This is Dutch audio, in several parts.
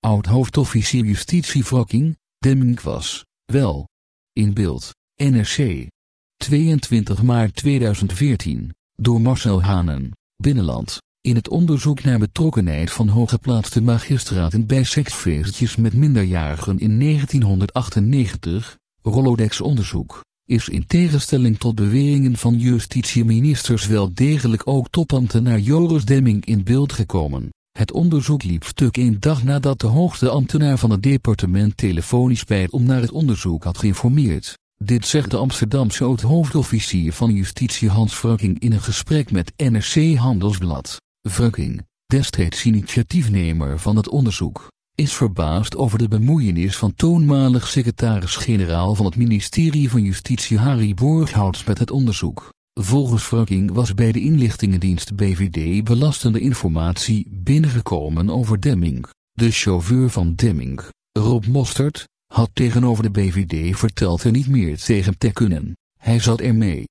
Oud-hoofdofficier justitie Fracking, Demming was, wel, in beeld, NRC. 22 maart 2014, door Marcel Hanen, Binnenland, in het onderzoek naar betrokkenheid van hooggeplaatste magistraten bij seksfeestjes met minderjarigen in 1998, Rolodex-onderzoek, is in tegenstelling tot beweringen van justitieministers wel degelijk ook topambtenaar Joris Demming in beeld gekomen. Het onderzoek liep stuk een dag nadat de hoogste ambtenaar van het departement telefonisch bij om naar het onderzoek had geïnformeerd. Dit zegt de Amsterdamse oud-hoofdofficier van justitie Hans Vrukking in een gesprek met NRC Handelsblad. Vrukking, destijds initiatiefnemer van het onderzoek, is verbaasd over de bemoeienis van toenmalig secretaris-generaal van het ministerie van Justitie Harry Borghouts met het onderzoek. Volgens Vrukking was bij de inlichtingendienst BVD belastende informatie binnengekomen over Demming. De chauffeur van Demming, Rob Mostert, had tegenover de BVD verteld er niet meer tegen te kunnen. Hij zat er mee.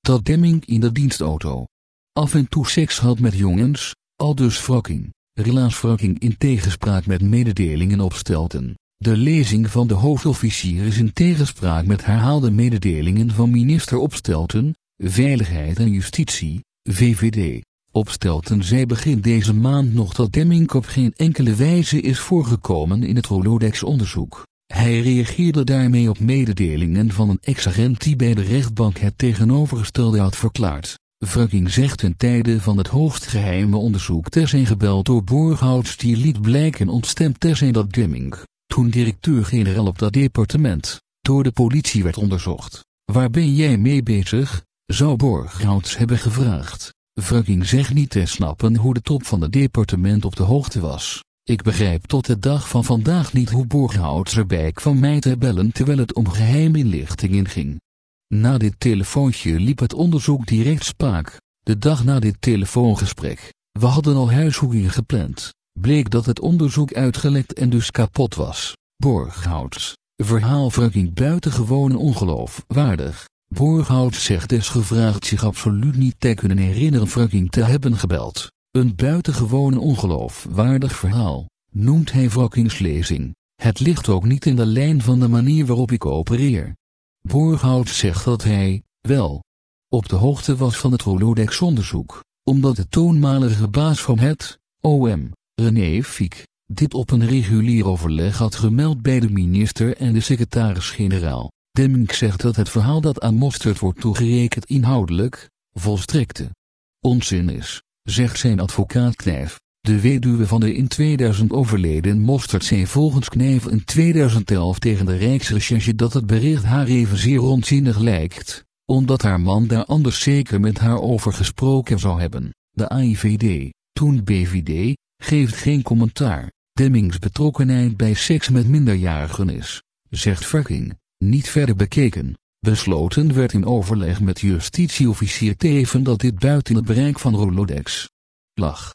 Dat Demming in de dienstauto af en toe seks had met jongens, al dus Vrukking. Relaas Vrukking in tegenspraak met mededelingen opstelten. De lezing van de hoofdofficier is in tegenspraak met herhaalde mededelingen van minister Opstelten, Veiligheid en Justitie, VVD. Opstelten zei begin deze maand nog dat Demming op geen enkele wijze is voorgekomen in het Rolodex-onderzoek. Hij reageerde daarmee op mededelingen van een ex-agent die bij de rechtbank het tegenovergestelde had verklaard. Vrukking zegt ten tijde van het hoogst geheime onderzoek te zijn gebeld door Borghouts die liet blijken ontstemd te zijn dat Demming, toen directeur-generaal op dat departement, door de politie werd onderzocht. Waar ben jij mee bezig? Zou Borghouts hebben gevraagd. Vrukking zegt niet te snappen hoe de top van het departement op de hoogte was. Ik begrijp tot de dag van vandaag niet hoe Borghouts erbij kwam mij te bellen terwijl het om geheime inlichtingen ging. Na dit telefoontje liep het onderzoek direct spaak. De dag na dit telefoongesprek, we hadden al huiszoekingen gepland, bleek dat het onderzoek uitgelekt en dus kapot was. Borghouts, verhaal Vrukking buitengewoon ongeloofwaardig. Borghouts zegt desgevraagd zich absoluut niet te kunnen herinneren Vrukking te hebben gebeld. Een buitengewoon ongeloofwaardig verhaal, noemt hij Vrukkings lezing. Het ligt ook niet in de lijn van de manier waarop ik opereer. Borghout zegt dat hij, wel, op de hoogte was van het Rolodex-onderzoek, omdat de toenmalige baas van het OM, René Fiek, dit op een regulier overleg had gemeld bij de minister en de secretaris-generaal. Demming zegt dat het verhaal dat aan Mostert wordt toegerekend inhoudelijk, volstrekte onzin is, zegt zijn advocaat Knijf. De weduwe van de in 2000 overleden Mostert zei volgens Knijf in 2011 tegen de Rijksrecherche dat het bericht haar evenzeer onzinnig lijkt, omdat haar man daar anders zeker met haar over gesproken zou hebben. De AIVD, toen BVD, geeft geen commentaar. Demmings betrokkenheid bij seks met minderjarigen is, zegt Verking, niet verder bekeken. Besloten werd in overleg met justitieofficier Teven dat dit buiten het bereik van Rolodex lag.